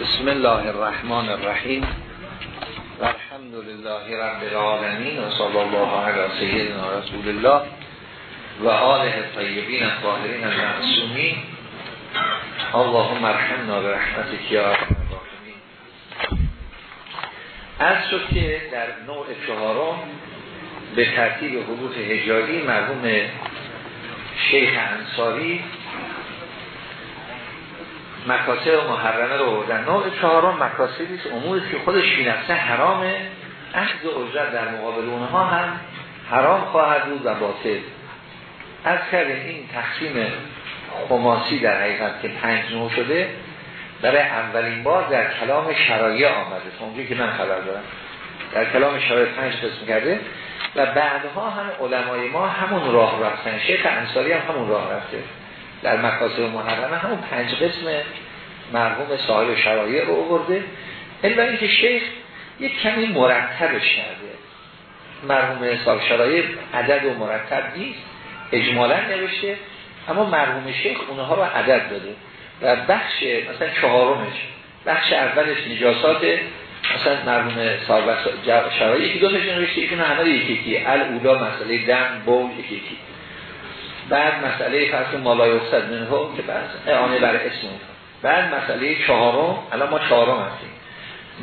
بسم الله الرحمن الرحیم. و الحمد لله رب العالمین و صلی الله علی سیدنا رسول الله و آله طیبین الطاهرین المعصومین اللهم ارحمنا برحمتک یا ارحم الراحمین. از شد که در نوع چهارم به ترتیب حروف هجاری مرحوم شیخ انصاری مکاسب محرمه رو بردن نوع چهارم مکاسبی است اموری که خودش بی نفسه حرامه. اخذ اجرت در مقابل اونها هم حرام خواهد بود و باطل. از کردیم این تقسیم خماسی در حقیقت که پنج نوع شده برای اولین بار در کلام شرایع آمده. اونجایی که من خبر دارم. در کلام شرایع پنج قسم کرده. و بعدها هم علمای ما همون راه رفتن. شیخ انصاری هم همون راه رفته. در مکاسب محرمه همون پنج قسم مرحوم صاحب شرایع رو آورده. الا اینکه شیخ یک کمی مرتبش کرده. مرحوم صاحب شرایع عدد و مرتب نیست اجمالا نوشته اما مرحوم شیخ اونها رو عدد داده. و بخش مثلا چهارمش بخش اولش نجاسات مثلا مرحوم صاحب شرایع یکی دو تاش نوشته ایشون همه یکی یکی. الاولا مسئله دم بول یکی یکی. بعد مسئله فرض مالای افتاد منه که بعد اعانه بر اسم بعد مسئله چهارم الان ما چهارم هستیم.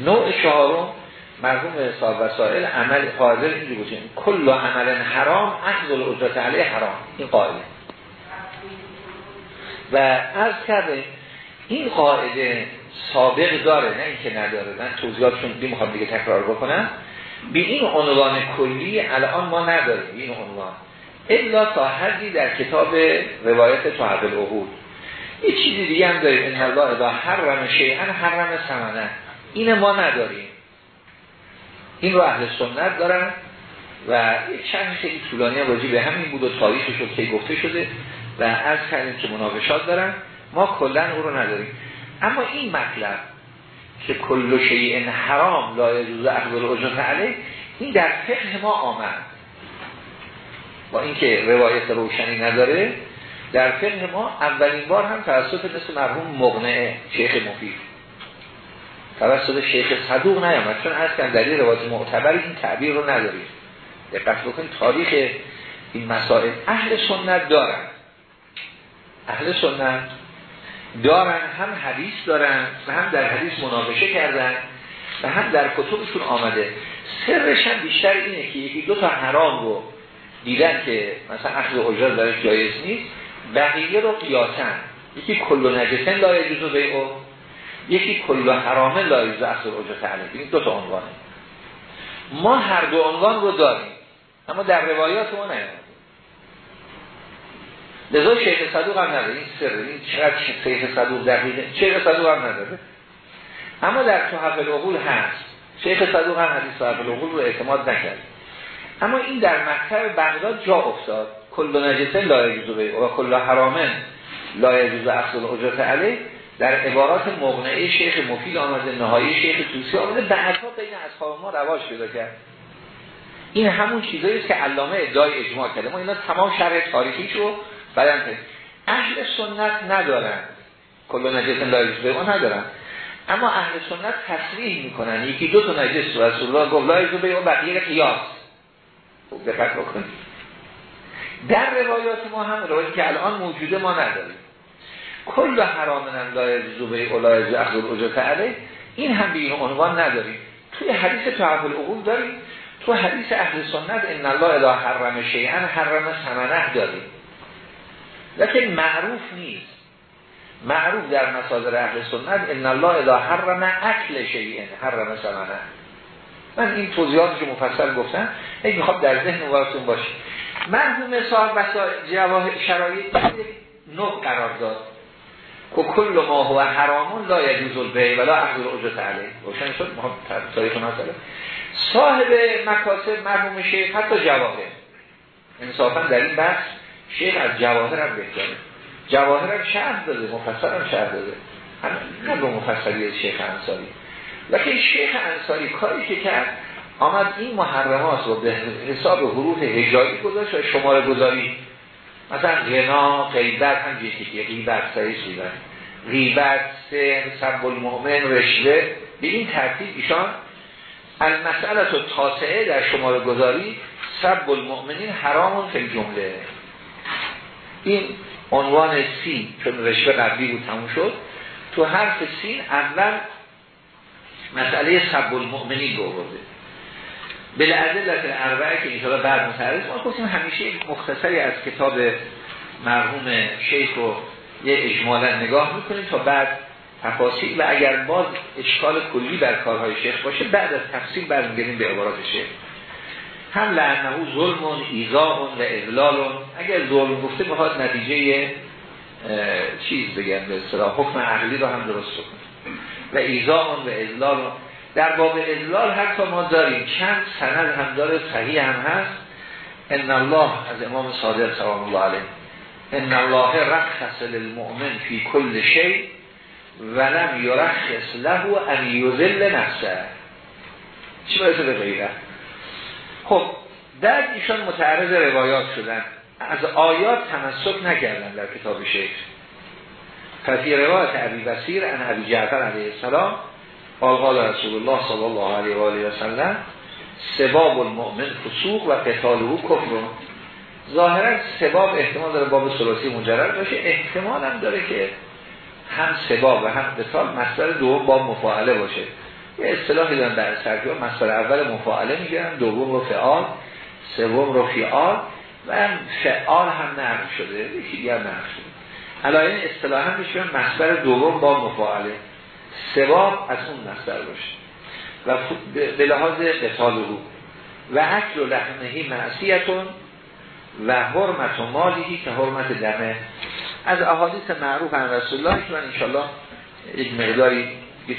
نوع چهارم مرحوم صاحب وسائل عمل قاعده اینجوری بودیم کل عمل حرام اخذ الاجرت علیه حرام. این قاعده. و از کرده این قاعده سابق داره نه اینکه نداره. من توضیحاتشون می‌خوام دیگه تکرار بکنم. به این عنوان کلی الان ما نداریم. این عنوان. الا تا حدی در کتاب روایت تحب العهود. یه چیزی دیگه هم داریم. این الله اذا حرم شیئا حرم ثمنه. این ما نداریم. این رو اهل سنت دارن و چند خیلی طولانی راجع به همین بود و تاریخش رو که گفته شده و از کردیم که مناقشات دارن. ما کلا او رو نداریم. اما این مطلب که کل شیء حرام لا یجوز علیه این در فقه ما آمد. با اینکه روایت روشنی نداره در فقه ما اولین بار هم توسط مثل مرحوم مغنعه شیخ مفید. توسط شیخ صدوق نیامد چون در این روایت معتبر این تعبیر رو نداریم. دقت بکنید تاریخ این مسائل. اهل سنت دارن. اهل سنت دارن هم حدیث دارن و هم در حدیث مناقشه کردن و هم در کتبشون آمده. سرش بیشتر اینه که یکی دو تا حرام رو دیدن که مثلا اخذ اجرت درش جایز نیست بقیه رو قیاسن یکی کل نجسن لایه جزو بیعو یکی کل حرامه لایه جزو اخذ اجرت علیه. این دو تا عنوانه. ما هر دو عنوان رو داریم. اما در روایات ما نیامده لذا شیخ صدوق هم نداره. این سر این چقدر شیخ صدوق دقیقه. شیخ صدوق هم نداره. اما در تحف العقول هست. شیخ صدوق هم حدیث العقول رو اعتماد نکرد اما این در مکتب بغداد جا افتاد. کل نجسه لا یجوز و کل حرامن لا یجوز اخذ الاجرت علیه. در عبارات مغنعه شیخ مفید آمده نهایی شیخ توسی آمده. بعدها بین اصحاب ما رواج پیدا کرد. این همون چیزایی که علامه ادعای اجماع کرده. ما اینا تمام شرح تاریخیش رو کنیم. اهل سنت ندارن. کل نجس لا یجوز بیعو ندارن. اما اهل سنت تصریح می‌کنن. یکی دو تا نجس رسول الله گفت لا یجوز بیعو بقیه قیاس. دقت بکنید در روایات ما هم روایتی که الان موجوده ما نداریم. کل حرامن لا یجوز بیعو لا یجوز اخذ الاجرت علیه این هم به این عنوان نداریم. توی حدیث تعف العقول داریم. تو حدیث اهل سنت ان الله اذا حرم شیئا حرم ثمنه داریم. لیکن معروف نیست. معروف در مصادر اهل سنت ان الله اذا حرم اکل شیئا حرم ثمنه. من این توضیحاتی که مفصل گفتم این می‌خواد در ذهن وارتون باشه مرحوم صاحب بسا جواه شرایط نوع قرار داد. که کل ما هو حرامون لا یجوز البیع ولا اخذ الاجرت علیه. روشن شد؟ ما تاریخ مسئله. صاحب مکاسب مرحوم شیخ حتی جواهر. انصافا در این بحث شیخ از جواهر هم بهتره. جواهر هم شرح داده مفصل هم شرح داده. نه به مفصلی شیخ انصاری. لیکن شیخ انصاری کاری که کرد آمد این محرمات رو به حساب حروف هجایی گذاشت و شماره گذاری. مثلا غنا، غیبت هم که غیبت سعی سوزن غیبت سهر سب المؤمن رشوه. به این ترتیب ایشان المسئله تو تاسعه در شماره گذاری سب المؤمنین حرامون فی جمله این عنوان سین چون رشوه قبلی بود تموم شد. تو حرف سین اول مسئله سب المؤمنین رو برده در اربعه که اینطور بعد متعرض ما گفتیم همیشه مختصری از کتاب مرحوم شیخ رو یه اجمالا نگاه می‌کنیم تا بعد تفاصیل و اگر باز اشکال کلی در کارهای شیخ باشه بعد از تفصیل برمیگردیم به عبارات شیخ هم لعنه ظلم و ایزا و اذلال اگر ظلم گفته می‌خواد نتیجه چیز بگن به اصطلاح حکم عقلی رو هم درست کنیم و ایزا و اذلال در باب اذلال حتی ما داریم. چند سند هم داره صحیح هم هست. ان الله از امام صادق سلام الله علیه ان الله رخص للمؤمن فی کل شیء ولم یرخص له ان یذل نفسه. چی باید به غیره؟ خب در ایشان متعرض روایات شدن. از آیات تمسک نکردن در کتاب شیخ. ففی روایت عبی بسیر ان عبی جعفر علیه السلام قال رسول الله صلی الله علیه و آله و سلم سباب المؤمن فسوق و قتاله کفر. ظاهرا سباب احتمال داره باب سلاسی مجرد باشه احتمال هم داره که هم سباب و هم قتال مصدر دو با مفاعله باشه. یه اصطلاحی دارن در سرکیو مصدر اول مفاعله میگن دوم رو فعال سوم رو فعال و هم فعال هم نرم شده. یکی دیگر نرم شده. علایه اصطلاح هم میشه مصدر دوم با مفاعله. سباب از اون مصدر باشه. و به لحاظ قتال رو و اکل و لحمهی معصیتون و حرمت و مالیهی که حرمت دمه. از احادیث معروف عن رسول الله که من انشالله یک مقداری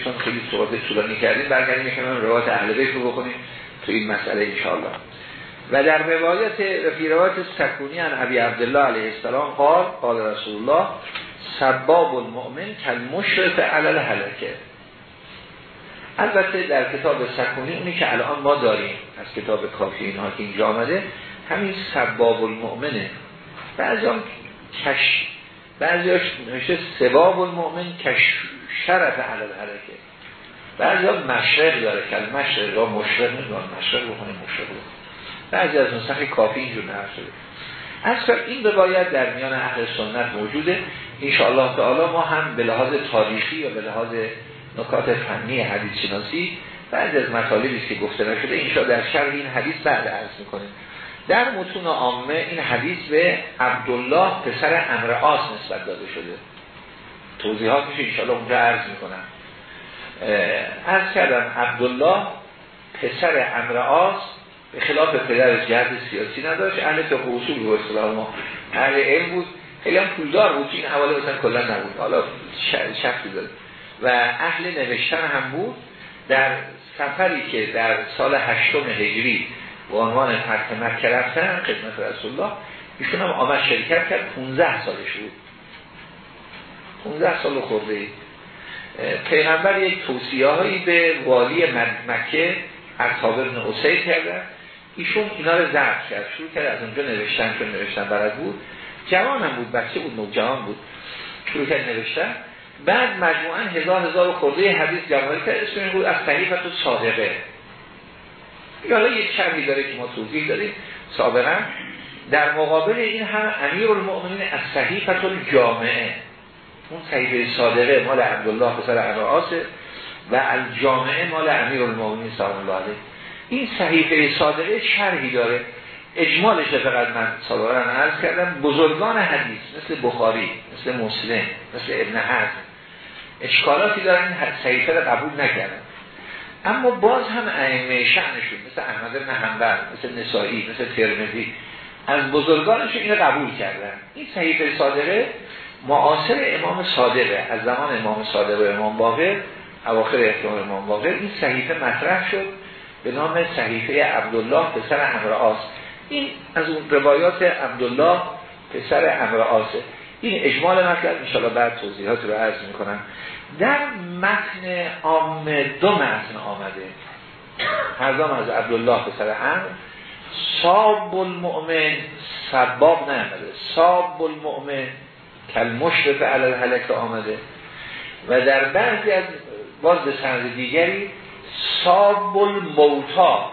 چون خیلی صحبت طولانی کردیم برگردیم که روایت اهل بیت رو بکنیم تو این مسئله انشالله و در روایت فی روایت سکونی عن ابی عبدالله علیه السلام قال قال رسول الله سباب المؤمن کل مشرف علل حلکه البته در کتاب سکونی اونی که الان ما داریم از کتاب کافی اینها که اینجا آمده همین سباب المؤمنه. بعضی هم کش بعضی نوشته سباب المؤمن کش شرف علل حرکه بعضی ها مشرق داره کل مشرق یا مشرق می‌دونم مشرق بخونه مشرق بعضی از نسخ کافی اینجور نرد شده از این روایت در میان اهل سنت موجوده. انشاءالله تعالی ما هم به لحاظ تاریخی و به لحاظ نکات فنی حدیث شناسی بعد از مطالبی که گفته نشده انشاءالله در شرح این حدیث بعد عرض می‌کنیم. در متون عامه این حدیث به عبدالله پسر امر آس نسبت داده شده. توضیحاتش انشاءالله اونجا عرض می‌کنم. عرض کردم عبدالله پسر امر آس به خلاف پدر جهت سیاسی نداشت. اهل فقه اصول رو اصطلاح ما. اهل علم بود. خیلی هم پولدار بود. این حواله مثلا کلا نبود. حالا شخصی داره. و اهل نوشتن هم بود. در سفری که در سال هشتم هجری به عنوان فتح مکه رفتن خدمت رسول الله ایشون هم آمد شرکت کرد. 15 سالش بود. 15 سال خورده ای. پیغمبر یک توصیه هایی به والی مکه اصحاب ابن حسین کردن ایشون اینا رو ضبط کرد شروع کرد از اونجا نوشتن چون نوشتن برد بود. جوان هم بود بچه بود نوجوان بود. شروع کرد نوشتن. بعد مجموعا هزار هزار خورده حدیث جمعی کرد اسم بود از صحیفت و صادقه. حالا یک شرحی داره که ما توضیح داریم سابقا. در مقابل این هم امیر المؤمنین از صحیفت الجامعه. اون صحیفه صادقه مال عبدالله پسر عباسه و الجامعه مال امیر المؤمنین سلام الله علیه این صحیفه صادقه شرحی داره. اجمالش فقط من سابقا عرض کردم. بزرگان حدیث مثل بخاری مثل مسلم مثل ابن حزم اشکالاتی دارن این صحیفه رو قبول نکردن. اما باز هم ائمه شأنشون مثل احمد بن مثل نسائی مثل ترمذی از بزرگانشون اینو قبول کردن. این صحیفه صادقه معاصر امام صادقه از زمان امام صادق و امام باقر اواخر احتمال امام باقر این صحیفه مطرح شد. به نام صحیفه عبدالله پسر امر این از اون روایات عبدالله پسر امر این اجمال مطلب انشاءالله بعد توضیحات رو عرض می‌کنم. در متن عام دو متن آمده. هر از عبدالله پسر امر. صاب المؤمن سباب نمده صاب المؤمن کل مشرف علال حلک آمده. و در بعضی از باز به سند دیگری صاب الموتا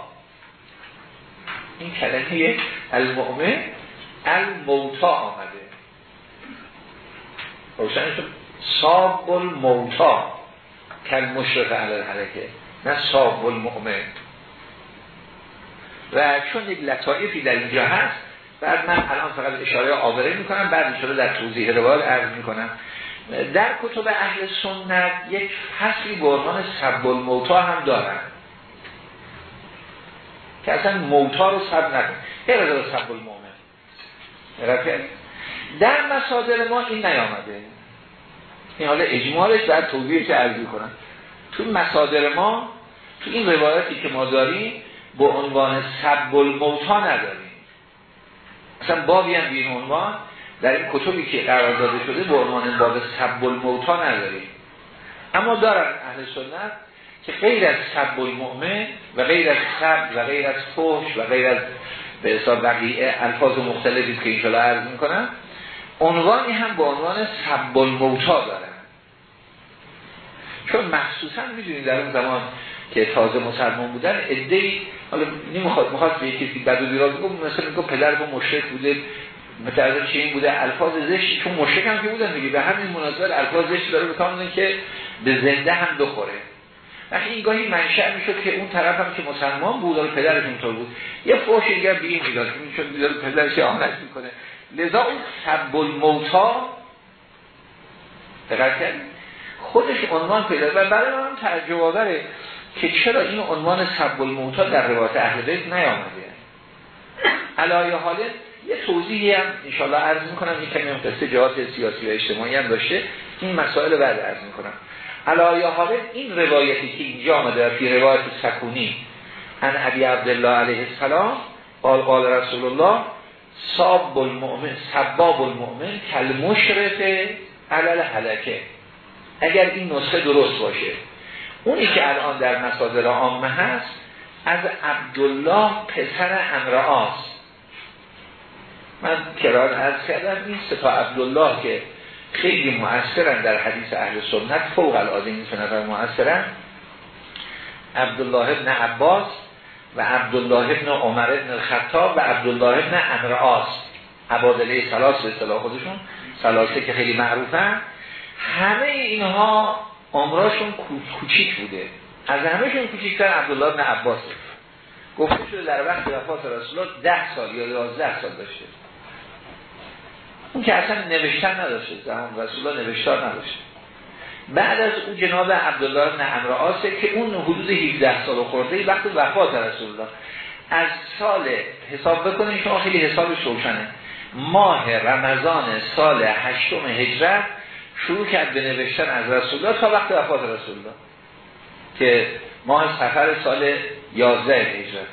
این کلمه المؤمن الموتا آمده. روشن شد صاب الموتا کل مشرف علی حرکه. نه صاب المؤمن و چون یک لطائفی در اینجا هست بعد من الان فقط اشاره آوره می‌کنم بعد اشاره در توضیح روایت عرض می‌کنم. در کتب اهل سنت یک فصلی به عنوان سب الموتا هم دارن. که اصلا موتا رو سب نکن غیر از سب المومن در مسادر ما این نیامده. این حالا اجمالش در توضیح که عرض کنم تو مسادر ما تو این روایتی که ما داریم به عنوان سب الموتا نداریم. اصلا بابی هم بین عنوان در این کتبی که قرار داده شده به عنوان باب سب الموتا نداریم. اما دارن اهل سنت که غیر از سب المؤمن و غیر از سب و غیر از فحش و غیر از به حساب بقیه الفاظ مختلفی که اینجا عرض می‌کنم عنوانی هم به عنوان سب الموتا دارن. چون مخصوصا می‌دونید در اون زمان که تازه مسلمان بودن ادهی حالا نمی‌خواد می‌خواد به یکی بد و بیرا بگم مثلا پدر با مشرک بوده متعرض چه این بوده؟ الفاظ زشت چون مشرک هم که بودن دیگه. به همین مناسبت الفاظ زشت داره بکنن که به زنده هم بخوره. وقتی این گاهی منشأ می‌شد که اون طرف هم که مسلمان بود و پدرش اونطور بود یه فوش دیگه به این می‌داد که چون می‌داد پدرش آنش می‌کنه. لذا اون سب الموتا دقیق خودش عنوان پیدا و برای من تعجب آوره که چرا این عنوان سب الموتا در روایت اهل بیت نیامده. علایه حاله یه توضیحی هم انشاءالله عرض می‌کنم این کمی قصه جهات سیاسی و اجتماعی هم داشته. این مسائل بعد عرض می‌کنم. علایه حاله این روایتی که اینجا آمده فی روایت سکونی. ان ابی عبدالله علیه السلام قال قال رسول الله صاب المؤمن سباب المؤمن کل مشرف علل حلکه اگر این نسخه درست باشه. اونی که الان در مصادر عامه هست از عبدالله پسر امرآس. من کرار از کردم این ستا عبدالله که خیلی مؤثرن در حدیث اهل سنت فوق العاده این سه نفر عبدالله ابن عباس و عبدالله ابن عمر ابن الخطاب و عبدالله ابن امرآس عبادله سلاس به اصطلاح خودشون سلاسه که خیلی معروفن. همه اینها عمراشون کوچیک بوده. از همهشون کوچیکتر عبدالله بن عباس گفته شده در وقت وفات رسول ده سال یا یازده سال داشته. اون که اصلا نوشتن نداشته زمان رسول الله نوشتار نداشته. بعد از اون جناب عبدالله بن آسه که اون حدود 17 سال خورده وقت وفات رسول الله. از سال حساب بکنید شما خیلی حسابش روشنه ماه رمضان سال هشتم هجرت شروع کرد به نوشتن از رسول الله تا وقت وفات رسول الله. که ماه سفر سال 11 هجرته.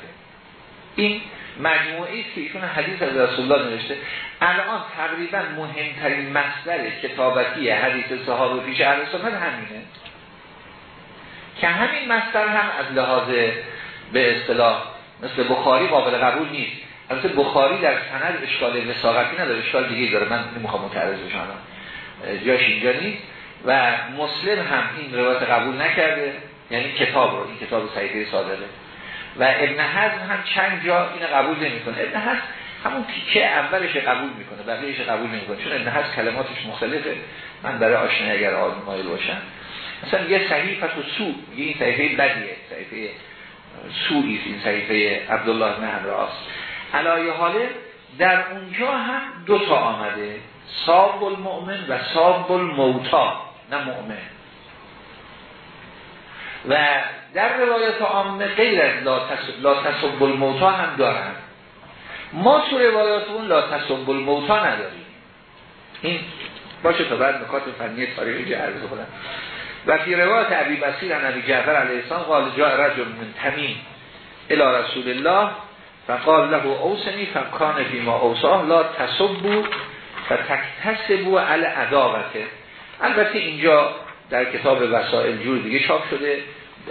این مجموعی است که ایشون حدیث از رسول الله نوشته. الان تقریبا مهمترین مصدر کتابتی حدیث صحابه پیش اهل سنت همینه. که همین مصدر هم از لحاظ به اصطلاح مثل بخاری قابل قبول نیست. البته بخاری در سند اشکال وساقتی نداره اشکال دیگه داره. من نمی‌خوام متعرض بشم. جاش اینجا نیست. و مسلم هم این روایت قبول نکرده. یعنی کتاب رو این کتاب صحیفه صادقه. و ابن حزم هم چند جا این قبول نمی‌کنه. ابن حزم همون تیکه اولش قبول می‌کنه بقیهش قبول نمی‌کنه. چون ابن حزم کلماتش مختلفه من برای آشنایی اگر مایل باشم. مثلا یه صحیفه و سو یه این صحیفه بدیه. صحیفه سوری این صحیفه عبدالله بن عمرو علایه حاله در اونجا هم دو تا آمده. صاب المؤمن و صاب الموتا. نه مؤمن. و در روایت عامه غیر از لا تصب الموتا هم دارن. ما تو روایات اون لا تصب الموتا نداریم. این باشه تا بعد نکات فنی تاریخی عرض کنم و فی روایت عبی بسیر نبی جعفر علیه السلام قال جا رجل من تمیم الى رسول الله فقال له اوسنی فکان فی ما اوساه لا تصبو فتکتسبو علی عداوته البته اینجا در کتاب وسائل جور دیگه چاپ شده.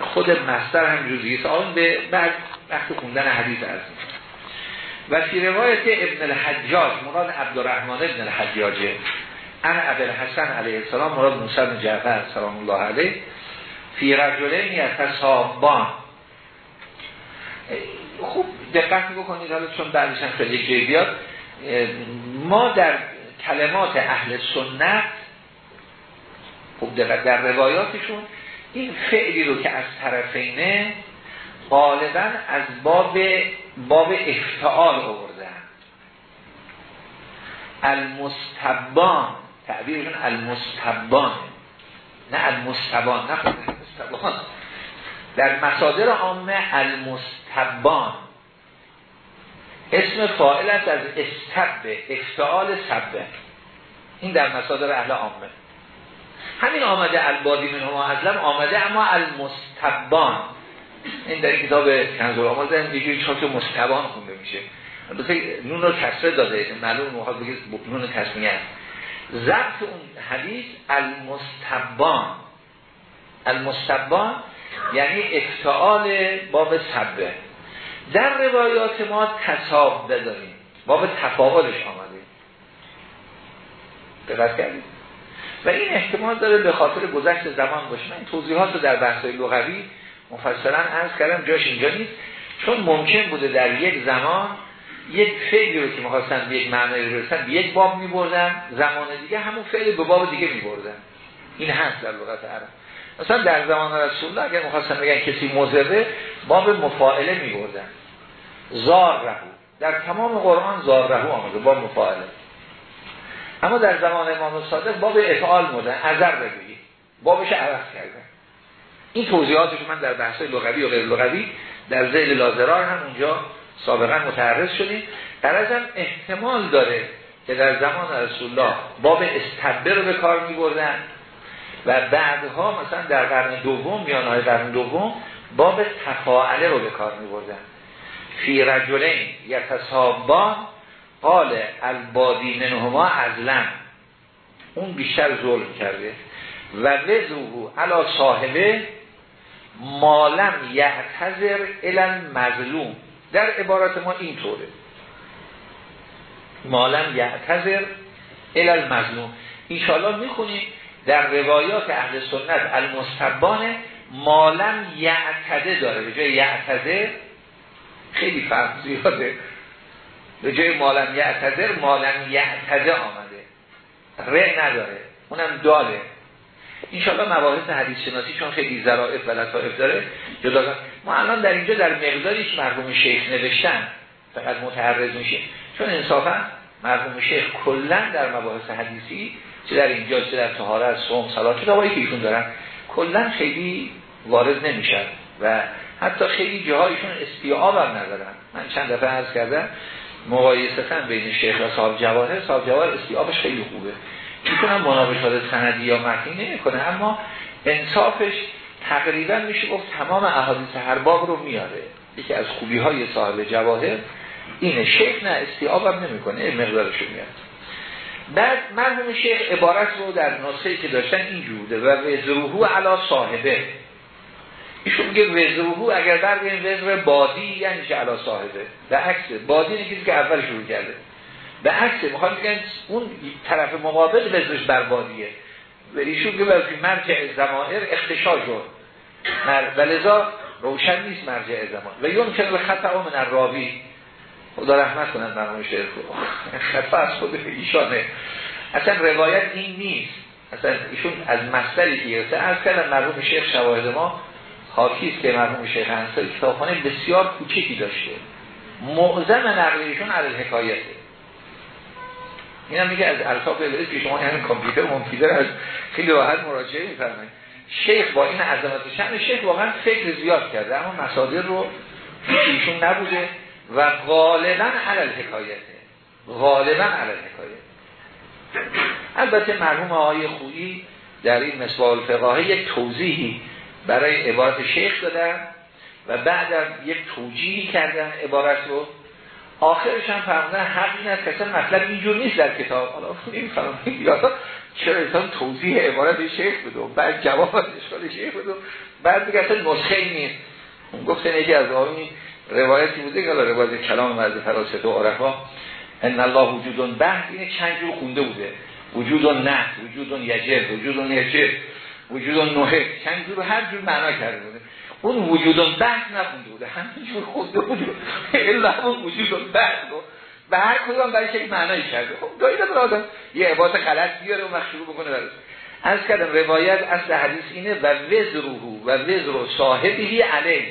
خود مستر هم جور دیگه آن به بعد وقت خوندن حدیث از و فی روایت ابن الحجاج مراد عبدالرحمن ابن الحجاجه ان عبد حسن علیه السلام مراد موسی بن جعفر سلام الله علیه فی رجلین یتصابان خوب دقت بکنید حالا چون بعدش هم خیلی جای بیاد. ما در کلمات اهل سنت خوب دقت در روایاتشون این فعلی رو که از طرفینه غالبا از باب باب افتعال آوردن. المستبان تعبیرشون المستبان. نه المستبان نه المستبان. در مصادر عامه المستبان. اسم فاعل از استبه افتعال سبه این در مصادر اهل عامه. همین آمده البادی من هما ازلم آمده اما المستبان این در کتاب کنزور آمده یه جوری چاک مستبان خونده میشه. البته نون رو کسره داده معلوم موقع بگید نون تصمیه است ضبط اون حدیث المستبان. المستبان یعنی افتعال باب سبه. در روایات ما تصاب داریم. باب تفاعلش آمده. دقت کردید؟ و این احتمال داره به خاطر گذشت زمان باشه. من توضیحات رو در بحث لغوی مفصلا عرض کردم جاش اینجا نیست. چون ممکن بوده در یک زمان یک فعلی رو که می‌خواستن به یک معنی برسن به یک باب میبردن زمان دیگه همون فعل به باب دیگه میبردن. این هست در لغت عرب. مثلا در زمان رسول الله اگر می‌خواستن بگن کسی مزره باب مفاعله میبردن. زار رهو. در تمام قرآن زار رهو آمده باب مفاعله. اما در زمان امام صادق باب افعال مودن ازر بگیری بابش عوض کردن این توضیحاتش من در بحث لغوی و غیر لغوی در ذیل لازرار هم اونجا سابقا متعرض شدیم. در ازم احتمال داره که در زمان رسول الله باب استبه رو به کار می بردن و بعدها مثلا در قرن دوم های قرن دوم باب تفاعله رو به کار می بردن فی رجلین یتصابان قال البادی منهما ازلن اون بیشتر ظلم کرده. و وزوهو علا صاحبه مالم یعتذر الان مظلوم در عبارت ما اینطوره. مالم یعتذر الان مظلوم اینشالله می‌خونیم در روایات اهل سنت المستبان مالم یعتده داره. به جای یعتده خیلی فرق زیاده. به جای مالم یعتذر مالم یعتده آمده. ره نداره اونم داله. انشاءالله مباحث حدیث شناسی چون خیلی ذرائف و لطائف داره جدا ما الان در اینجا در مقداریش مرحوم شیخ نوشتن. فقط متعرض میشه. چون انصافا مرحوم شیخ کلا در مباحث حدیثی چه در اینجا چه در طهارت صوم صلات کتابایی که ایشون دارن کلا خیلی وارد نمیشن. و حتی خیلی جاهایشون استیعاب هم ندارن. من چند دفعه عرض کردم مقایسه بین شیخ و صاحب جواهر صاحب جواهر استیابش خیلی خوبه. می‌تونم مناقشات سندی یا متنی نمی‌کنه اما انصافش تقریبا میشه گفت تمام احادیث هر باب رو میاره. یکی از خوبی های صاحب جواهر اینه شیخ نه استیاب هم نمی‌کنه مقدارش رو میاد بعد مرحوم شیخ عبارت رو در نسخه که داشتن اینجوره و وزروهو علا صاحبه. ایشون میگه وزروهو اگر برگردیم وزر بادی یعنی چه علا صاحبه؟ به عکس. بادی کسی که اول شروع کرده. به عکس. می‌خوام بگن اون طرف مقابل وزرش بربادیه و ایشون که وزی مرجع زمائر اختشا شد و لذا روشن نیست مرجع زمان و یون که خطا من راوی خدا رحمت کنن مرمون شعر خطا از خود ایشانه. اصلا روایت این نیست. اصلا ایشون از مصدری که از کردن مرحوم شیخ شواهد ما حاکیست که مرحوم شیخ انصاری کتابخانه بسیار کوچکی داشته. معظم نقلیشون علی حکایته هم میگه از الفاظ الهی که شما یعنی کامپیوتر ممکیدر از خیلی راحت مراجعه میفرمایید. شیخ با این عظمت شأن شیخ واقعا فکر زیاد کرده اما مصادر رو ایشون نبوده و غالبا علل حکایته غالبا علل حکایت البته مرحوم آقای خویی در این مسوال فقاهه یک توضیحی برای عبارت شیخ دادن و بعد یک توجیهی کردن عبارت رو. آخرش هم فرمودن حق این است که مطلب اینجور نیست در کتاب. حالا فرمودن چرا انسان توضیح عبارت شیخ بدو بعد جواب از اشکال شیخ بدو بعد دیگه اصلا نسخه نیست. گفتن یکی از آقایون روایتی بوده که روایت کلام مرد فراست و عرفا ان الله وجودون بعد این چند جور خونده بوده. وجود و نه. وجود و یجر وجود و یجر وجود نوه. چند جور هر جور معنا کرده بوده. اون وجود بحث نخونده بوده. همینجور خونده بوده. الا اون وجود بحث به هر کدام برای یک معنایی کرده. خب گاهی داره آدم یه عبادت غلط بیاره و مخشوع بکنه برای از کردم روایت از حدیث اینه و وزروهو و وزر صاحبی علیه.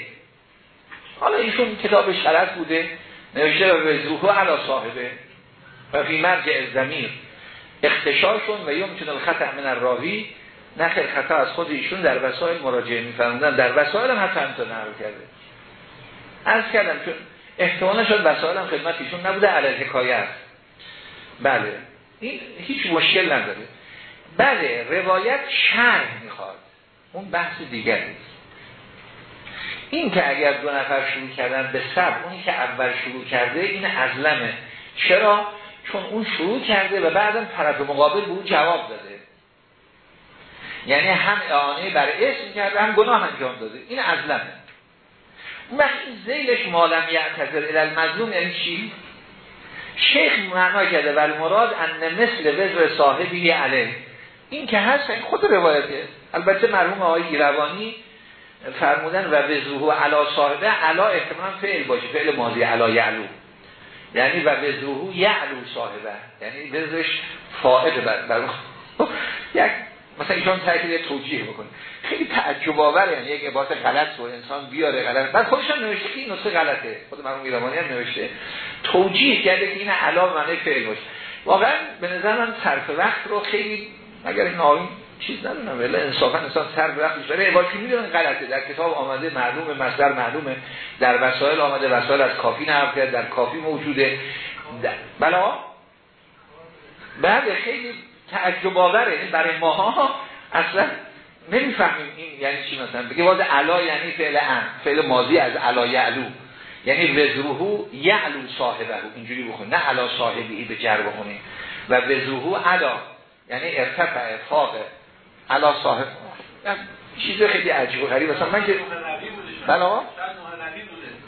حالا ایشون کتاب شرط بوده. نوشته و وزروهو علا صاحبه. و فی مرجع زمیر اختشاشون و یمکن الخطع من الراوی. نخل خطا از خود ایشون در وسایل مراجعه میفرمودن. در وسایل هم حتی همتا نقل کرده. از کردم چون احتمال شد وسایل هم خدمت ایشون نبوده علیه حکایت بله. این هیچ مشکل نداره. بله روایت شرح می‌خواد. اون بحث دیگری این که اگر دو نفر شروع کردن به سب اونی که اول شروع کرده این ازلمه چرا؟ چون اون شروع کرده و بعدم طرف مقابل به اون جواب داده. یعنی هم اعانه بر اسم کرده هم گناه انجام داده. این ازلمه اون وقت زیلش مالم یعتذر المظلوم یعنی چی؟ شیخ معنا کرده ولی مراد ان مثل وزر صاحبی علیه. این که هست این خود روایته. البته مرحوم آقای ایروانی فرمودن و وزروه علا صاحبه علا احتمال فعل باشه فعل ماضی علا یعلو. یعنی و وزروه یعلو صاحبه. یعنی وزرش فائد بر, بر یک مثلا ایشان تاکید توجیه بکنه. خیلی تعجب آور یعنی یک عبارت غلط رو انسان بیاره غلط. بعد خودش هم نوشته که این نسخه غلطه. خود مرحوم ایروانی هم نوشته. توجیه کرده که این علا معنی فعل باشه. واقعا به نظر من صرف وقت رو خیلی اگر این آقایون چیز ندونم. ولی انصافا انسان به وقتش برای عبارتی می‌دونن غلطه. در کتاب آمده معلومه مصدر معلومه در وسایل آمده. وسایل از کافی نقل در کافی موجوده. بلا بعد خیلی تعجب آوره یعنی برای ماها اصلا نمی‌فهمیم این یعنی چی مثلا. بگه واضح علا یعنی فعل ام فعل ماضی از علا یعلو. یعنی وزروهو یعلو صاحبه اینجوری بخون. نه علا صاحبی به جر بخونیم و وزروهو علا. یعنی ارتفع فاق علا صاحب. چیز خیلی عجیب و غریب. مثلا من که بلا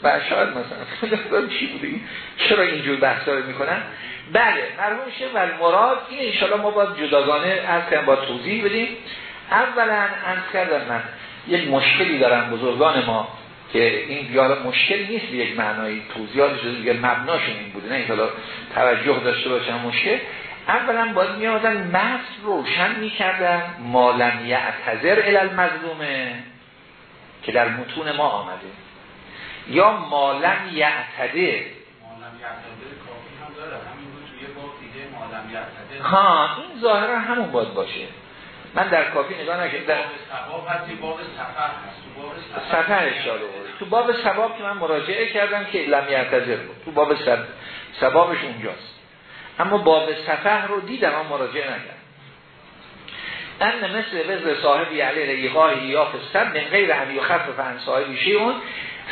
و شاید. مثلا. چی بوده چرا اینجور بحثا رو می‌کنن؟ بله مرحوم شه و مراد این انشالله ما باید جداگانه از کنم با توضیح بدیم. اولا از کردم من یک مشکلی دارن بزرگان ما که این بیار مشکل نیست به یک معنای توضیحاتش دیگه مبناشون این بوده نه این توجه داشته باشن مشکل. اولا باید می آمدن متن روشن می کردن مالم یعتذر المظلومه که در متون ما آمده. یا مالم یعتده ها این ظاهرا همون باید باشه. من در کافی نگاه نکردم. سفر اشاره بود تو باب سباب که من مراجعه کردم که لم یعتذر بود. تو باب سبابش اونجاست. اما باب سفه رو دیدم اما مراجعه نکردم. ان مثل وزر صاحبی علی ریقاهی یا فستر من غیر هم یخفف عن صاحبی شیعون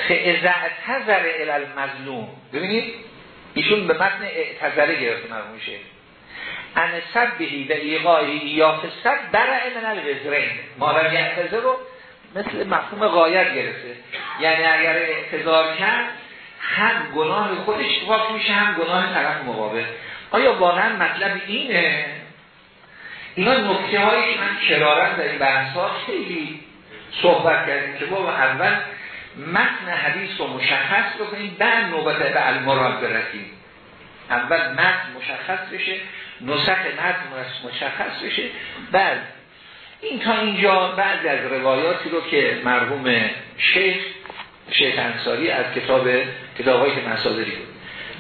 فعزعتذر المظلوم. ببینید ایشون به متن اعتذره گرفته مرموم شیخ. ان سبهی و ایقاهی یا فستر برع من الوزرین. مالم اعتذر رو مثل مفهوم غایت گرفته. یعنی اگر اعتذار کرد هم گناه خودش اتفاق میشه هم گناه طرف مقابل. آیا واقعا مطلب اینه؟ اینا نکته هایی که من کرارن در این بحث ها خیلی صحبت کردیم که با اول متن حدیث رو مشخص بکنیم بعد نوبت به المراد برسیم. اول متن مشخص بشه. نسخ متن مشخص بشه. بعد این تا اینجا بعد از روایاتی رو که مرحوم شیخ شیخ انصاری از کتاب کتاب که مصادری بود.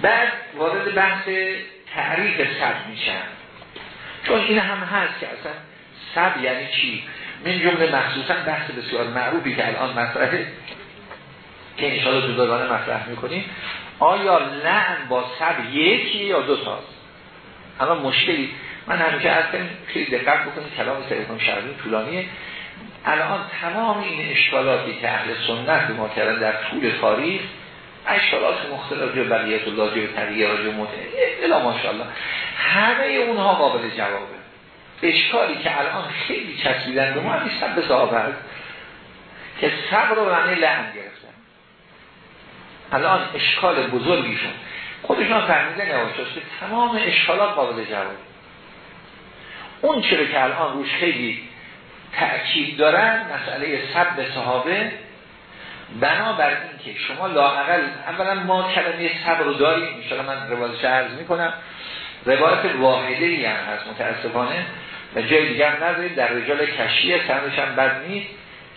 بعد وارد بحث تعریف سب میشن. چون این هم هست که اصلا سب یعنی چی؟ من جمله مخصوصا بحث بسیار معروفی که الان مطرحه که انشاءالله جداگانه مطرح می‌کنیم. آیا لعن با سب یکی یا دو تاست؟ اما مشکلی. من همیشه از خیلی دقت بکنیم کلام سریفون شرقی طولانیه. الان تمام این اشکالاتی که اهل سنت ما کردن در طول تاریخ اشکالات مختلف جو بقیت الله جو تغییر جو متعه ماشاءالله. همه اونها قابل جوابه. اشکالی که الان خیلی چسبیدن به ما همین سب صحابه هست. که صبر رو معنی لحن گرفتن. الان اشکال بزرگیشون. خودشون فهمیدن نواشتاست که تمام اشکالات قابل جواب اون چرا که الان روش خیلی تأکید دارن مسئله سب صحابه بنابر این که شما لاعقل اولا ما کلمه صبر رو داریم انشاءالله من روایتش عرض می‌کنم. روایت واحده ای هم هست متاسفانه. و جای دیگر ندارید در رجال کشیه سندش هم بد نیست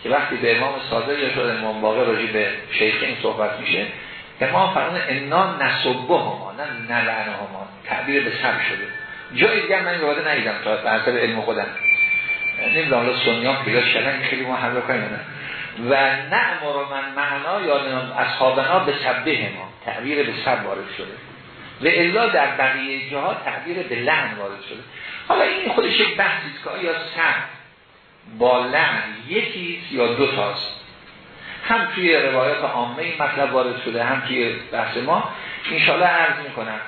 که وقتی به امام صادق یا شده امام باقر راجع به شیخ این صحبت میشه که ما فرمان انا نصبه هما نه نلعنه هما تعبیر به سب شده. جای دیگر من روایت ندیدم تا به حسب علم خودم. نمی‌دونم حالا سنیان پیدا شدن خیلی ما حمله کنیم و نعمر من معنا یا اصحابنا به سبه ما تعبیر به سب وارد شده. و الا در بقیه جاها تعبیر به لعن وارد شده. حالا این خودش یک بحثی که آیا سب با لعن یکی یا دو تاست هم توی روایات عامه این مطلب وارد شده هم توی بحث ما انشاءالله عرض می‌کنم.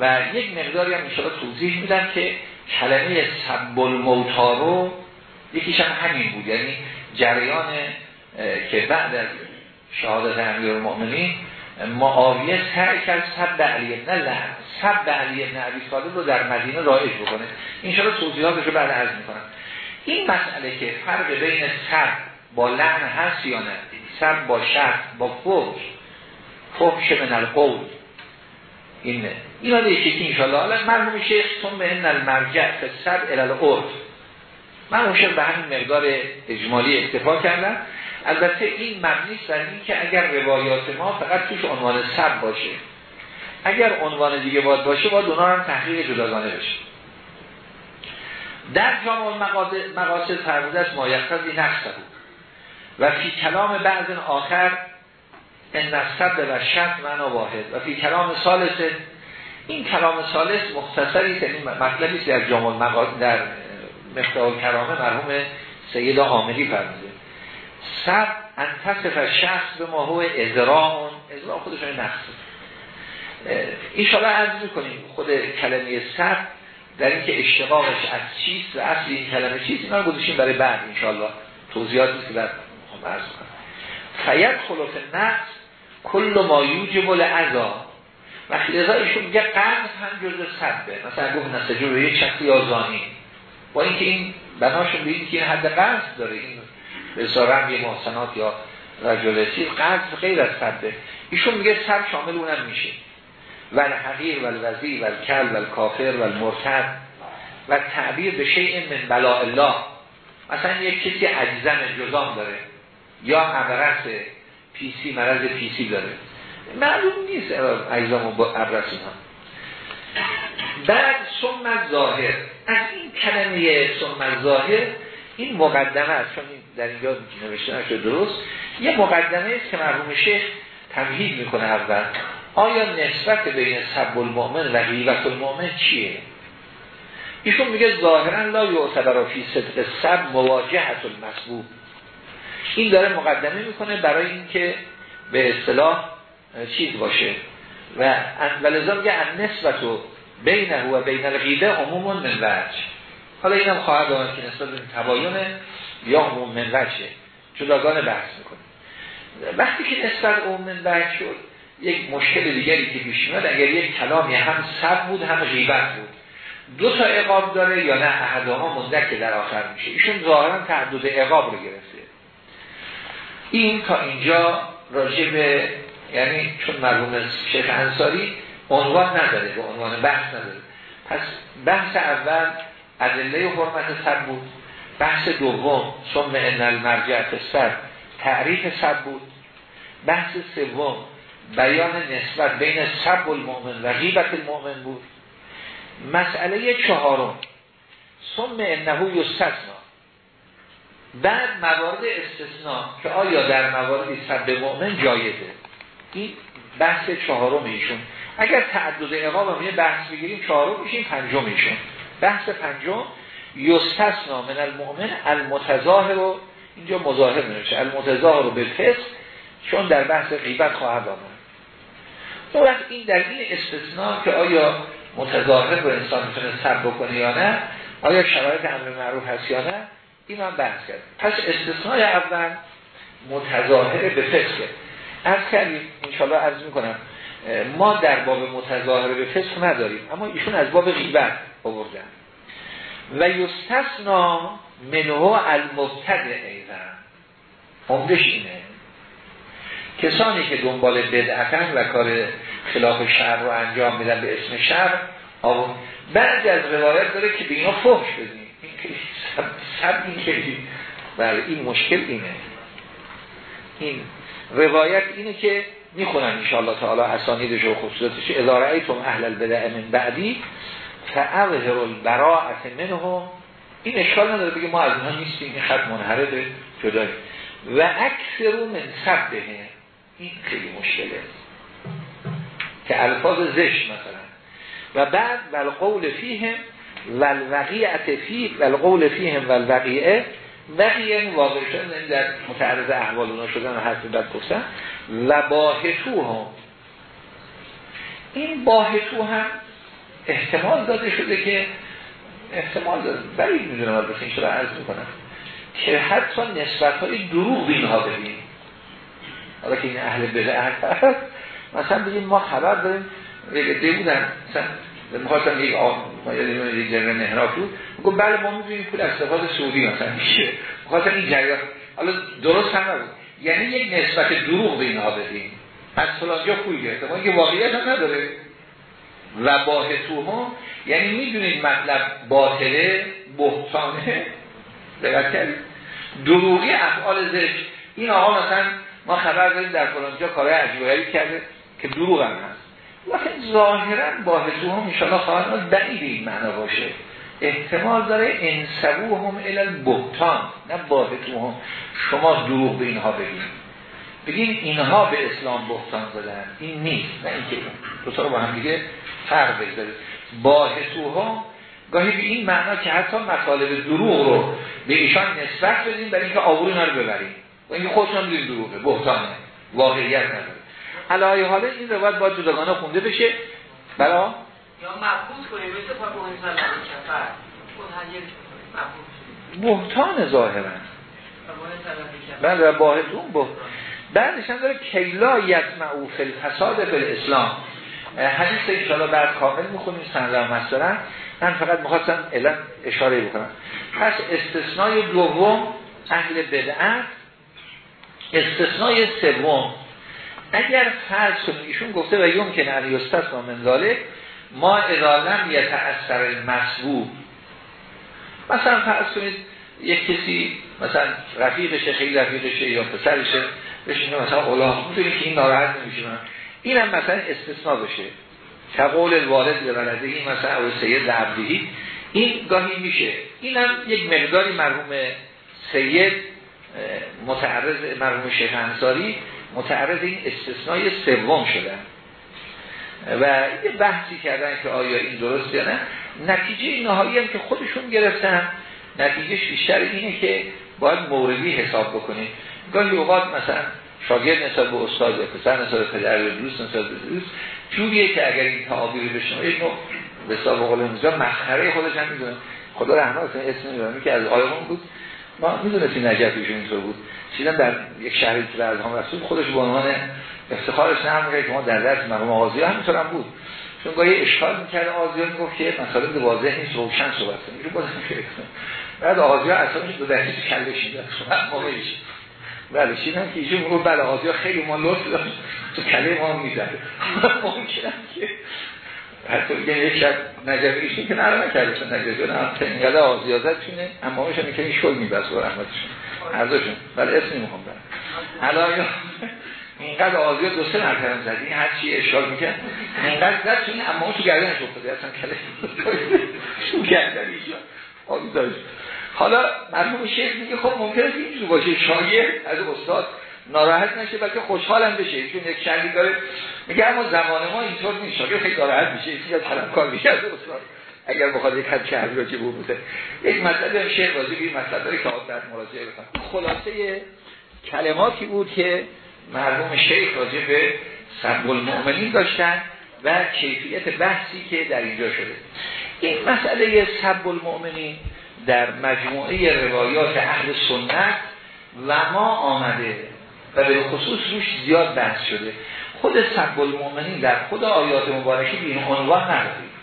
و یک مقداری هم انشاءالله توضیح میدم که کلمه سب الموتا رو یکیش هم همین بود. یعنی جریان که بعد از شهادت امیر المؤمنین معاویه سعی کرد سب علی ابن لعن سب علی ابن عبی رو در مدینه رایج بکنه. اینشالا توضیحاتش رو بعد عرض می‌کنم. این مسئله که فرق بین سب با لعن هست یا نه سب با شرط با فوش. فوش من القول اینه اینا دیگه که انشاءالله. حالا مرحوم شیخ ثم ان المرجع سب الالعرف من شیخ به همین مقدار اجمالی اکتفا کردم البته این مبنی بر این که اگر روایات ما فقط توش عنوان سب باشه. اگر عنوان دیگه باید باشه باید اونا هم تحقیق جداگانه بشه. در جامع مقاصد فرموده است مایقتضی نقصه بود و فی کلام بعض آخر ان نصب و شرط معنا واحد. و فی کلام سالس این کلام سالس مختصری این مطلبی در جامع مقاصد در مختار کرامه مرحوم سید عاملی فرموده. سب انتصف شخص به ما هو ازران ازران خودشون نقصه. اینشالا عرض می‌کنیم خود کلمه سب در اینکه اشتقاقش از چیست و اصل این کلمه چیست اینا رو گذاشیم برای بعد انشالله توضیحاتی که خب عرض کنم. خلوف نقص کل ما یوجب لعذا وقتی لذا میگه قرض هم جز سبه. مثلا گفت نسجور به یک شخصی آزانی با اینکه این بناشون به که این حد قرض داره این به یه محسنات یا رجل قرض غیر از سبه. ایشون میگه سب شامل اونم میشه. و الحقیر و الوزی و الکل و الکافر و المرتد و تعبیر به شیء من بلا الله. مثلا یک کسی عجزم جزام داره. یا عبرس پیسی مرض پیسی داره. معلوم نیست عجزم با عبرس هم بعد سمت ظاهر. از این کلمه سمت ظاهر این مقدمه است چون در اینجا نوشته نشده درست. یه مقدمه است که مرحوم شیخ تمهید می‌کنه اول. آیا نسبت بین سب المؤمن و غیبت المؤمن چیه؟ ایشون میگه ظاهرا لا یعتبر فی صدق سب مواجهت المسبوب این داره مقدمه می‌کنه برای اینکه به اصطلاح چیز باشه. و ولذا میگه ان نسبت بینه و بین الغیبه عموم من وجه. حالا اینم خواهد آمد که نسبت به تباین یا عموم من وجه. جداگانه بحث می‌کنه وقتی که نسبت عموم من وجه شد یک مشکل دیگری که پیش میاد اگر یک کلامی هم سب بود هم غیبت بود. دو تا اقاب داره یا نه احداها که در آخر میشه. ایشون ظاهرا تعدد اقاب رو گرفته. این تا اینجا راجع به یعنی چون مرحوم شیخ انصاری عنوان نداره به عنوان بحث نداره. پس بحث اول ادله حرمت سب بود. بحث دوم ثم ان المرجع سب تعریف سب بود. بحث سوم بیان نسبت بین سب المؤمن و غیبت المؤمن بود. مسئله چهارم ثم انه یستثنا بعد موارد استثناء که آیا در موارد سب مؤمن جایزه؟ این بحث چهارم ایشون. اگر تعدد اقام یه بحث بگیریم چهارم میشیم پنجم ایشون بحث پنجم یستثنا من المؤمن المتظاهر. رو اینجا مظاهر نمیشه المتظاهر رو به فسق چون در بحث غیبت خواهد آمد. وقت این در این استثناء که آیا متظاهر رو انسان می‌تونه سب بکنه یا نه آیا شرایط امر معروف هست یا نه این هم بحث کرد. پس استثناء اول متظاهر به فسقه از کردیم انشاءالله عرض می‌کنم ما در باب متظاهر به فسق نداریم اما ایشون از باب غیبت آوردن. و یستثنا منه المبتدع ایزن عمدش اینه. کسانی که دنبال بدعتن و کار خلاف شهر رو انجام میدن به اسم شهر بعد از روایت داره که به اینا فحش بدیم سب, این که بله این مشکل اینه. این روایت اینه که می‌خونن انشاءالله تعالی اسانیدش و خصوصاتش اداره ایتون اهل البدع من بعدی فاظهر البراعت منهم. این اشکال نداره بگه ما از اونها نیستیم این خط منحرف جدایی. و اکثر من سبه. این خیلی مشکله. که الفاظ زشت مثلا. و بعد والقول فیهم والوقیعت فی والقول فیهم والوقیعه. وقیعه واقع شدن در متعرض احوال اونا شدن و حرف بعد گفتن. باهتو هم این باهتو هم احتمال داده شده که احتمال داده ولی می‌دونم البته این چرا عرض می‌کنم. که حتی نسبت های دروغ اینها ببینیم. حالا که این اهل بدعت هست. مثلا بگیم ما خبر داریم ده بودن. مثلا می‌خواستم یک یادیم یک جرم نهراف بود. گفت بله ما می‌دونیم پول استفاده سعودی مثلا میشه. می‌خواستم این جریان حالا درست هم نبود. یعنی یک نسبت دروغ به اینها بدیم. از فلان جا پول گرفته ما که واقعیت هم نداره. و باهتوها یعنی می‌دونید مطلب باطله بحتانه دقت کردید. دروغی افعال زشت. این آقا مثلا ما خبر داریم در فلانجا کارهای عجیبی کرده که دروغ هم هست. وقتی ظاهرا با هم انشاءالله خواهد بعید این معنا باشه. احتمال داره انسبو هم الال بهتان نه با هم شما دروغ به اینها بگین بگین اینها به اسلام بهتان زدن. این نیست. نه اینکه دو تا با هم دیگه فرق بگذارید با هم گاهی به این معنا که حتی مطالب دروغ رو به ایشان نسبت بدیم برای اینکه آبرو رو ببریم. و اینکه خودشان دروغه. بهتانه. واقعیت نداره. علایه حالا این روایت با جداگانه خونده بشه. بلا یا مبهوت کنیم مثل پاک بهتان ظاهرا. بله باهتون به بعدش هم داره کیلا یسمعو فی الفساد فی الاسلام. حدیث انشاءالله بعد کامل می‌خونیم سندر مثلا من فقط می‌خواستم الان اشاره بکنم. پس استثنای دوم اهل بدعت استثنای سوم اگر فرض کنیم ایشون گفته و یوم که ان یستثنا من ذالک ما اذا یتأثر المسبوب مثلا فرض کنید یک کسی مثلا رفیقشه خیلی رفیقشه یا پسرشه بشینه مثلا اولا می‌دونی که این ناراحت نمیشه من. اینم مثلا استثناء بشه. قول الوالد به ولده این مثلا او سید عبدی این گاهی میشه. اینم یک مقداری مرحوم سید متعرض مرحوم شیخ متعرض این استثنای سوم شدن و یه بحثی کردن که آیا این درست یا نه نتیجه نهایی هم که خودشون گرفتن نتیجهش بیشتر اینه که باید موردی حساب بکنیم. گاهی اوقات مثلا شاگرد نسبت به استاد یا پسر نسبت به پدر یا دوست نسبت به دوست جوریه که اگر این تعابیر بشنم یک نوع به حساب قول مسخره خودش هم می‌دونه. خدا رحمت اسم می‌برم که از آیمان بود. ما می‌دونستیم نجف ایشون اینطور بود. چیزن در یک شهری که از هم رسول خودش به عنوان افتخارش هم میگه که ما در درس مقام آزیا همینطور هم بود. چون گاهی اشکال می‌کرد آزیا می‌گفت که مسائل واضح نیست روشن صحبت کنیم. رو بازم بعد آزیا اصلا دو دستی کلش می‌داد. ما بله شیدم که ایشون می‌گفت بله آزیا خیلی ما لطف داشت. تو کله ما می‌زد. ممکنه که حتی بگن یک شب نجف ایشون که نرم نکرده چون نجف نه اینقدر آزیا زد چونه اما میشه می‌کنی شل میبست و رحمتشون ارزشون ولی اسم نمی‌خوام برم. حالا اینقدر آزیا دو سه مرتبه زد این هر چی اشکال میکن اینقدر زد چون اما تو گردنش افتاده اصلا کله تو گردن داشت. حالا مرحوم شیخ میگه خب ممکنه اینجوری باشه شاگرد از استاد ناراحت نشه بلکه خوشحالم بشه چون یک شهری داره میگه اما زمان ما اینطور نیست. شاگرد خیلی ناراحت میشه. یکی از کار میشه از اگر بخواد یک حد شهری راجع بود بوده. یک مطلب شیخ راجع به مطلب داره که در مراجعه بکنم. خلاصه کلماتی بود که مرحوم شیخ راجع به سب المؤمنین داشتن و کیفیت بحثی که در اینجا شده. این مسئله سب المؤمنین در مجموعه روایات اهل سنت و ما آمده و به خصوص روش زیاد بحث شده. خود سب المؤمنین در خود آیات مبارکه به این عنوان ندارید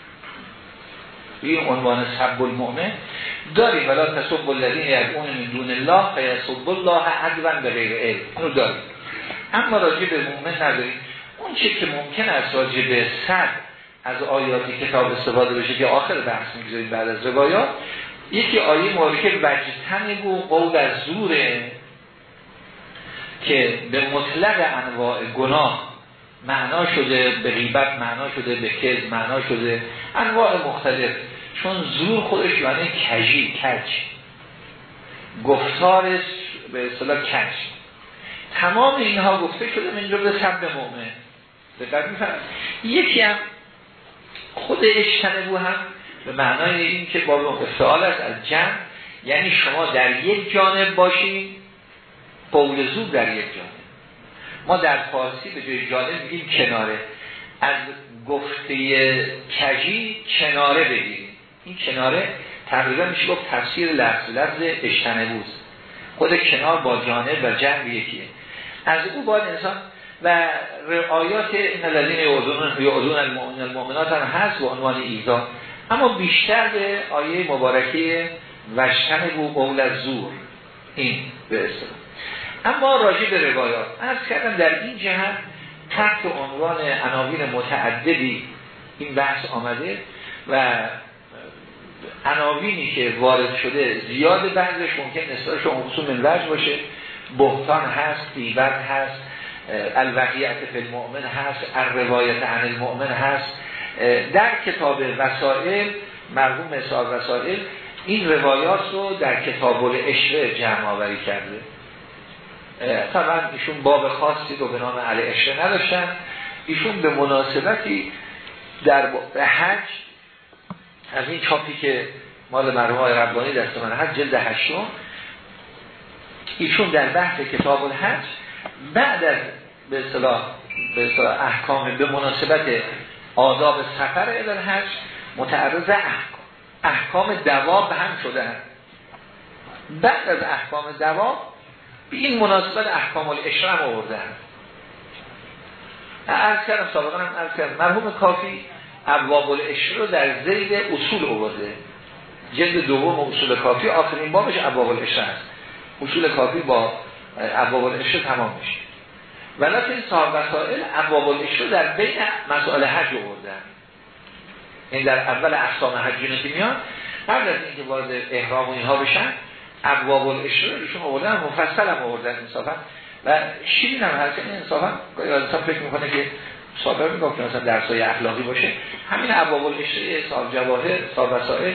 روی عنوان سب المؤمن داریم. ولا تسب الذین یدعون من دون الله فیسب الله عدوا به غیر علم. اینو داریم. اما راجع به مؤمن نداریم. اون چی که ممکن است راجع به صد از آیاتی کتاب استفاده بشه که آخر بحث می‌گذاریم بعد از روایات یکی آیه وجتن بو قول از زوره که به مطلق انواع گناه معنا شده به غیبت معنا شده به کذب معنا شده انواع مختلف. چون زور خودش یعنی کجی کج. گفتارش به اصطلاح کج. تمام اینها گفته شده من جمله سب مؤمن دقت میفرم یکی هم خود اجتنبو هم به معنای این که با افتعال از جمع. یعنی شما در یک جانب باشید قول زور در یک جانب ما در فارسی به جای جانب میگیم کناره. از گفته کجی کناره بگیریم. این کناره تقریبا میشه گفت تفسیر لفظ لفظ اجتنبوز خود کنار با جانب و جنب یکیه. از او باید انسان و رعایات این الذین یعدون المؤمنات هم هست به عنوان ایزا. اما بیشتر به آیه مبارکه وشتن بو قول زور. این به اصطلاح. اما راجع به روایات. از کردم در این جهت تحت عنوان عناوین متعددی این بحث آمده و عناوینی که وارد شده زیاد بعضش ممکن نسبتش خصوص من باشه. بهتان هست دیبت هست. الوقیعت فی المؤمن هست. الروایت عن المؤمن هست. در کتاب وسائل مرحوم مثال وسائل این روایات رو در کتاب الاشره جمع آوری کرده. طبعا ایشون باب خاصی رو به نام علی اشره نداشتن. ایشون به مناسبتی در حج از این چاپی که مال مرحوم های ربانی دست من هست جلد هشتم. ایشون در بحث کتاب الحج بعد از به اصطلاح به اصطلاح احکام به مناسبت آداب سفر الحج متعرض احکام. احکام دواب هم شدن. بعد از احکام دواب به این مناسبت احکام الاشرم آورده هم. ارز کردم سابقا هم ارز کردم مرحوم کافی ابواب الاشر رو در زید اصول آورده. جلد دوم اصول کافی آخرین بابش ابواب الاشر هست. اصول کافی با ابواب الاشر تمام میشه. ولی صاحب وسائل ابواب الاشر در بین مسائل حج آورده این در اول احسام حجی که میان قبل از اینکه وارد احرام و اینها بشن ابواب الاشره ایشون آوردن مفصل هم آوردن انصافا. و شیرین هم هست این انصافا انسان فکر می‌کنه که صابر می‌گفت مثلا درسای اخلاقی باشه. همین ابواب الاشره صاحب جواهر صاحب وسائل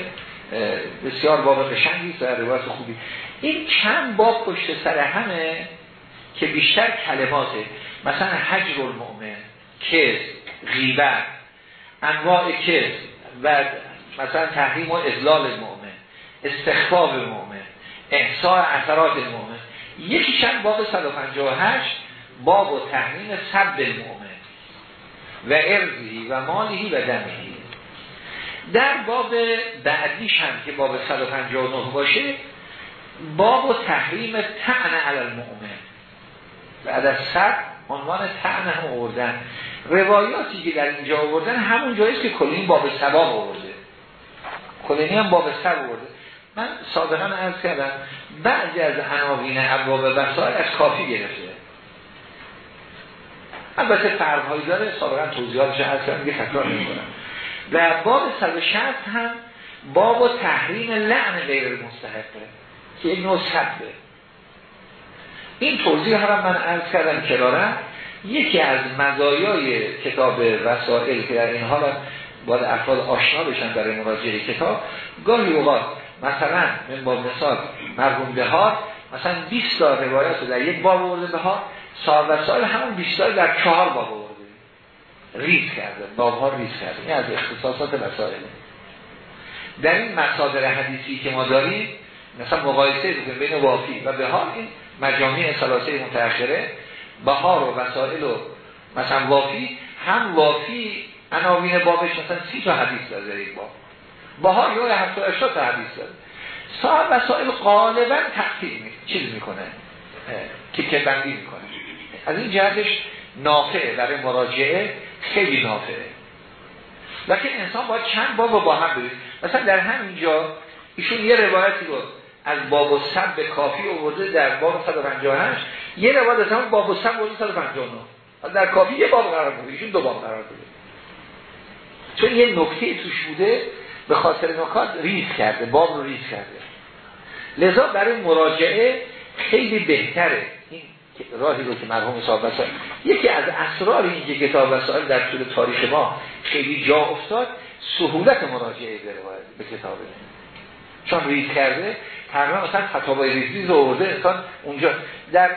بسیار باب قشنگی و روایت خوبی. این چند باب پشت سر همه که بیشتر کلماته. مثلا حجر المؤمن کس غیبت انواع کس و مثلا تحریم و ازلال المؤمن استخفاف المؤمن احساء اثرات المؤمن یکیشن باب 158 باب و تحریم سب المؤمن و ارزی و مالی و دمیهی. در باب بعدیش هم که باب 159 باشه باب و تحریم تعن علی المؤمن. بعد از سب عنوان تعن هم آوردن. روایاتی که در اینجا آوردن همون جاییست که کلین باب سباب آورده. کلینی هم باب سب آورده. من سابقا ارز کردم بعضی از عناوین ابواب وسائل از کافی گرفته. البته فرقهایی داره سابقا توضیحاتش ارز کردم دیگه تکرار نمی‌کنم. و باب 160 هم باب و تحریم لعن غیر المستحقه که یک نوع سبه. این توضیح هم من ارز کردم کرارم یکی از مزایای کتاب وسائل که در این حال باید افراد آشنا بشن برای مراجعه کتاب گاهی اوقات مثلا من با مثال مرحوم بهار مثلا 20 تا روایت رو در یک باب آورده بهار سال و سال همون 20 تا در چهار باب آورده. ریز کرده باب ها ریز کرده. این از اختصاصات مسائله در این مصادر حدیثی که ما داریم مثلا مقایسه بکنیم بین وافی و بهار این مجامع سلاسه متأخره بهار و وسائل و مثلا وافی هم وافی عناوین بابش مثلا سی تا حدیث داره این باب. باها هفت اشتا تا حدیث داره. صاحب وسائل غالبا تقطیع چیز می‌کنه که بندی می‌کنه. از این جهتش نافعه برای مراجعه خیلی نافعه. لیکن انسان باید چند باب با هم برید مثلا در همینجا ایشون یه روایتی رو از باب و سب به کافی آورده در باب 158 یه روایت از همون باب و سب آورده 159 در کافی یه باب قرار بوده. ایشون دو باب قرار بوده. چون یه نکته توش بوده به خاطر نکات ریز کرده باب رو ریز کرده. لذا برای مراجعه خیلی بهتره. این راهی رو که مرحوم صاحب وسائل یکی از اسرار این کتاب وسائل در طول تاریخ ما خیلی جا افتاد سهولت مراجعه به کتابه چون ریز کرده تقریبا مثلا فتاوای ریزی آورده انسان اونجا در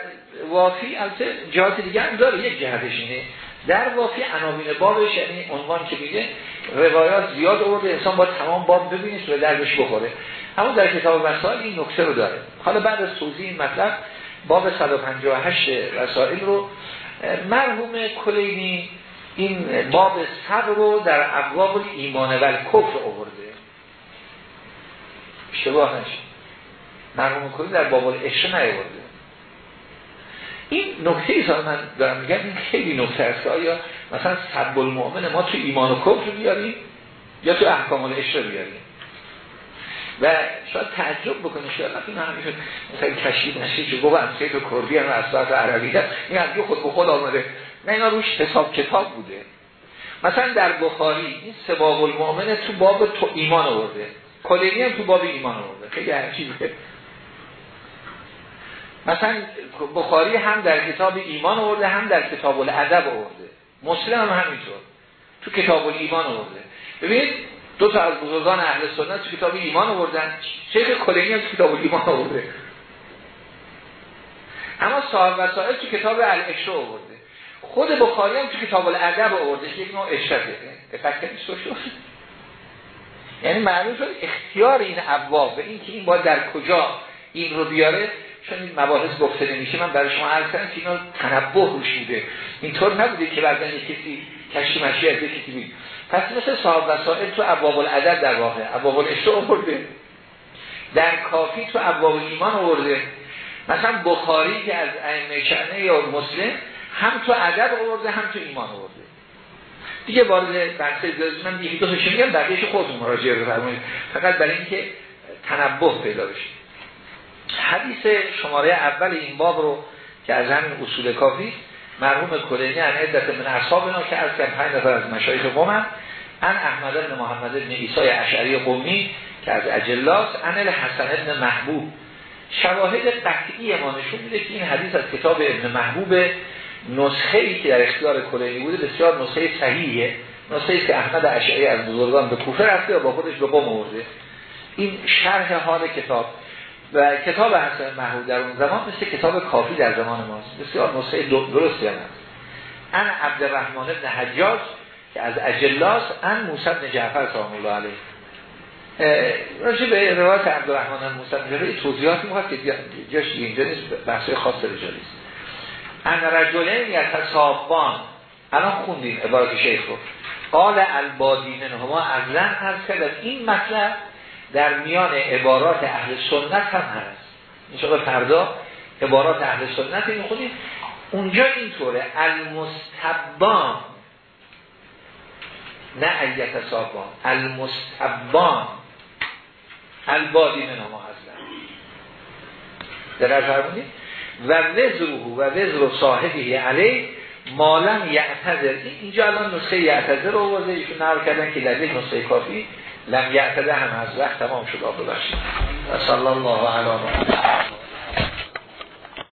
وافی البته جهات دیگه هم داره یک جهتش اینه. در وافی عناوین بابش یعنی عنوان که میگه روایات زیاد آورده انسان با تمام باب ببینید و درش بخوره. اما در کتاب وسائل این نکته رو داره. حالا بعد از توضیح این مطلب باب 158 وسائل رو مرحوم کلینی این باب صبر رو در ابواب ایمان و کفر آورده. اشتباه نشه. مرحوم کلی در باب عشق نیورده این نکته ایست من دارم میگم این خیلی نکته است. آیا مثلا سب المؤمن ما تو ایمان و کفر بیاریم یا تو احکام العشق بیاریم؟ و شاید تعجب بکنه شاید این همیشه مثلا کشید نشه که امسیه تو کردی هم ساعت عربی هست این از خود به خود آمده. نه اینا روش حساب کتاب بوده. مثلا در بخاری این سباب المؤمن تو باب تو ایمان آورده. کلینی هم تو باب ایمان آورده. خیلی عجیبه. مثلا بخاری هم در کتاب ایمان آورده هم در کتاب الادب آورده. مسلم هم همینطور. تو کتاب ایمان آورده. ببینید دو تا از بزرگان اهل سنت تو کتاب ایمان آوردن. شیخ کلینی هم تو کتاب ایمان آورده. اما صاحب وسائل تو کتاب الاشرا آورده. خود بخاری هم تو کتاب الادب آورده. یک نوع اشرته افکت شد یعنی معلوم شد اختیار این ابواب و این که این باید در کجا این رو بیاره. چون این مباحث گفته نمیشه من برای شما عرض کردم که اینا تنبه روش بوده. اینطور نبوده که بعدن کسی کشی مشی از کسی بید پس مثل صاحب وسائل تو ابواب العدد در واقع ابواب الاشتر آورده. در کافی تو ابواب ایمان آورده. مثلا بخاری که از ائمه یا مسلم هم تو ادب آورده هم تو ایمان آورده. دیگه وارد بحث من دیگه دو تاشو میگم بقیه‌اش خودتون مراجعه بفرمایید. فقط برای اینکه تنبه پیدا بشه. حدیث شماره اول این باب رو که از همین اصول کافی مرحوم کلینی ان عدت من اصحابنا که از کم پنج نفر از مشایخ قوم ان احمد بن محمد بن عیسی اشعری قومی که از اجلاس ان الحسن ابن محبوب. شواهد قطعی ما نشون میده که این حدیث از کتاب ابن محبوب نسخه ای که در اختیار کلینی بوده بسیار نسخه صحیحه. نسخه ای که احمد اشعری از بزرگان به کوفه رفته و با خودش به قم آورده. این شرح حال کتاب و کتاب حسن محمود در اون زمان مثل کتاب کافی در زمان ماست بسیار نسخه درستی هم هست. ان عبدالرحمن بن حجاج که از اجلاس ان موسی بن جعفر سلام الله علیه. راجع به روایت عبدالرحمن موسی بن جعفر توضیحاتی می‌خواد که جاش اینجا نیست بحث خاص رجالی است ان رجلین یتصابان الان خوندیم عبارت شیخ رو. قال البادین هما از لن هست کرد این مطلب در میان عبارات اهل سنت هم هست. این فردا عبارات اهل سنت این خودی اونجا اینطوره. المستبان. نه ایت صابان. المستبان. البادی من ما هستن. در از و وزروه و وزر صاحبی علیه مالم یعتذر. اینجا الان نسخه یعتذر رو آورده. ایشون نقل کردن که یک نسخه کافی لم یعتده هم از وقت تمام شد آب ببخشید. و صلی الله علیه